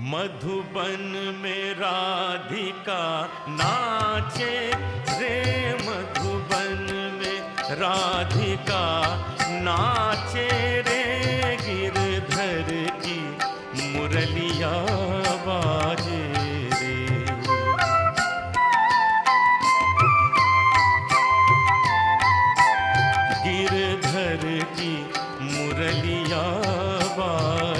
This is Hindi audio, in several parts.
मधुबन में राधिका नाचे रे मधुबन में राधिका नाचे रे गिरधर की मुरलिया बाजे गिरधर की मुरलिया बाजे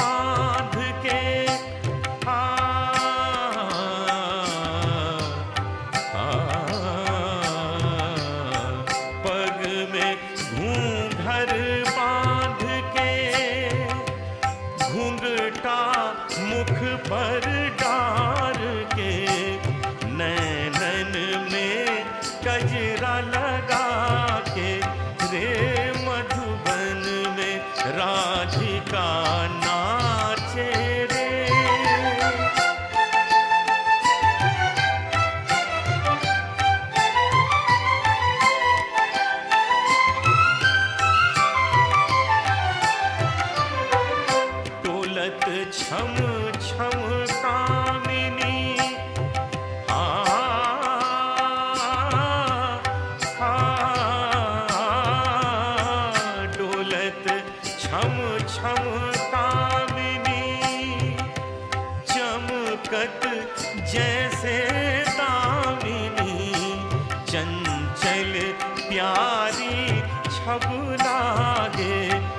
बाँध के। में बाँध के। घूंघटा मुख पर के। में कजरा लगा के। रे मधुबन में राधिका छम छम कामिनी। डोलत छम छम कामिनी। चमकत जैसे दामिनी। चंचल प्यारी छब लागे।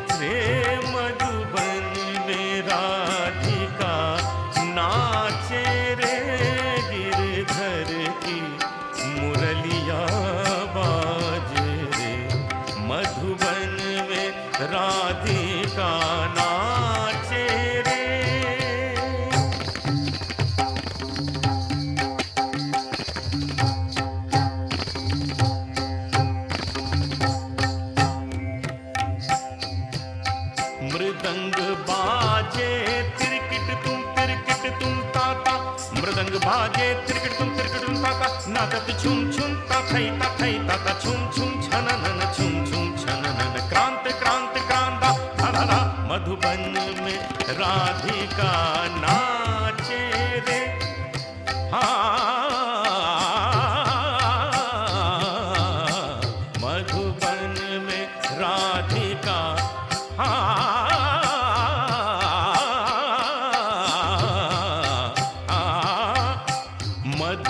मृदंग बाजे, तिरकिट तुम तिरकिट तुम ताता। मृदंग बाजे, तिरकिट तुम तिरकिट तुम ताता। नादत छुम छुम ता थई ता थई ता ता। छुम छुम छननन, छुम छुम छननन। क्रांत क्रांत क्रांता धनना मधुबन में राधिका नाचे रे। हाँ।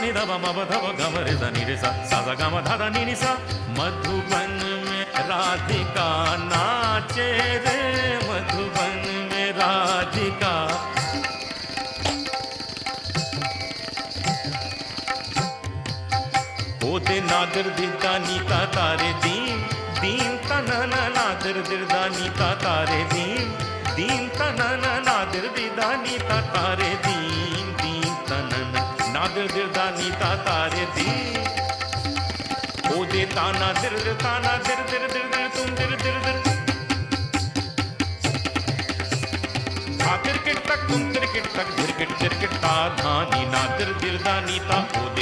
सनि धम मम धम गमरे धनि रे सा सा सा गम धा धा नि नि सा मधुबन में राधिका नाचे रे मधुबन में राधिका ओते नादर दिदा नीता तारे दीन दीन तनन नादर दिदा नीता तारे दीन दीन तना नादर दिदा तारे दी। ओ दे ताना दिर दिर, ताना दिर दिर दिर दिर तुम दिर दिर दिर। धा तिरकिट तक तुम तिरकिट तक धिरकिट तिरकिट ता धानी ना दिर दिर दानी ता ओ दिर